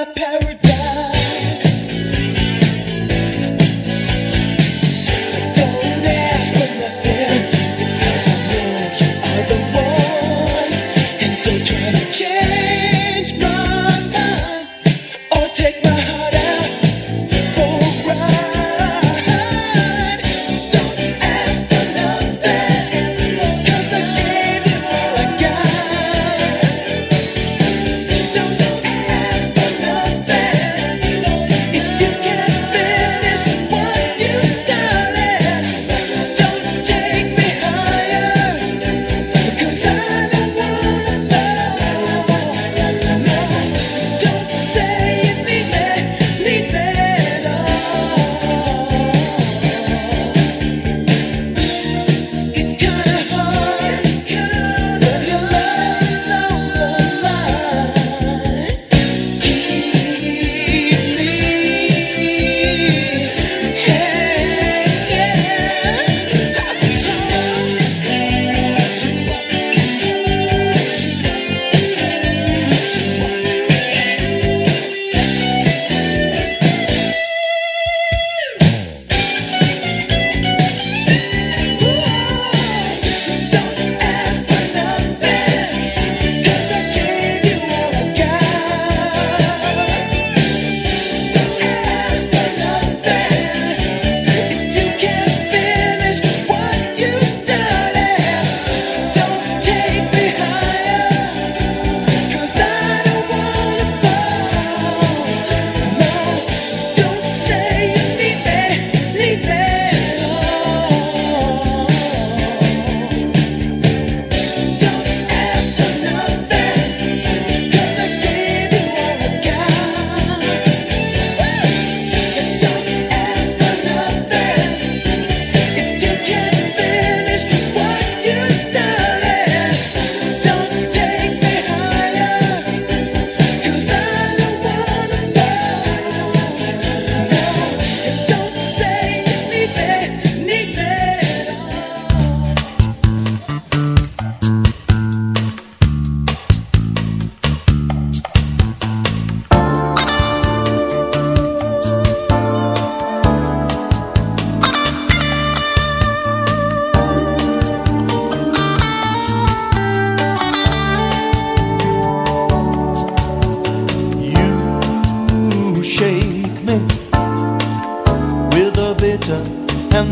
my parents.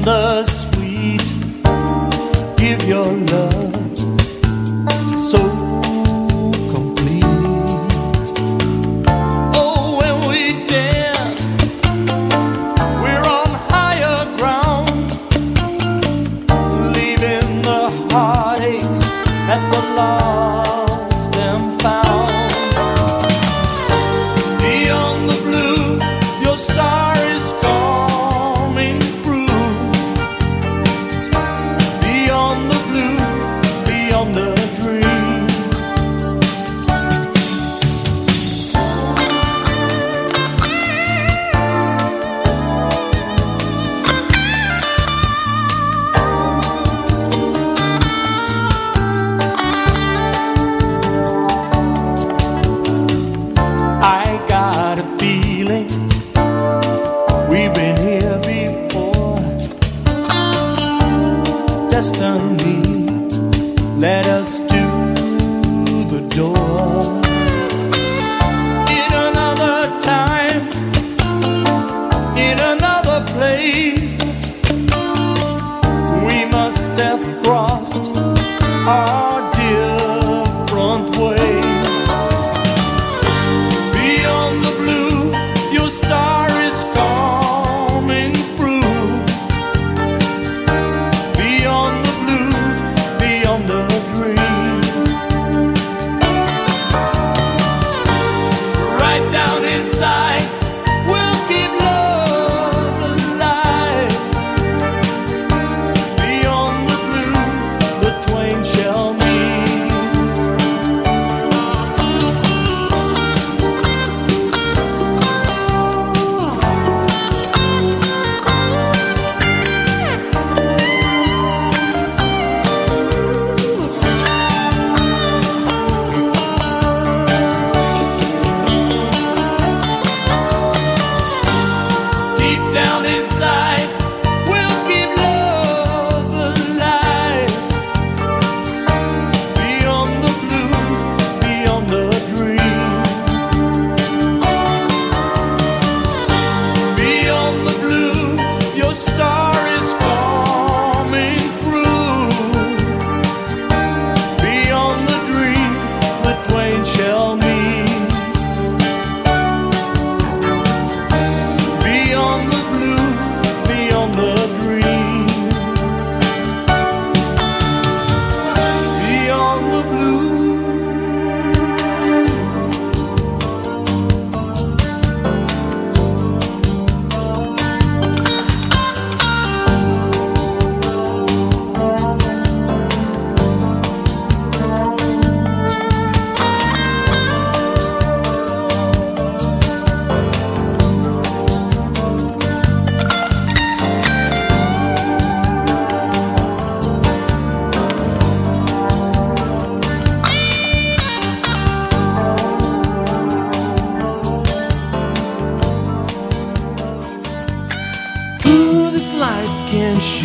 the sweet. Give your love so complete. Oh, when we dance, we're on higher ground, leaving the heartaches at the love. led us to the door. In another time, in another place, we must have crossed our.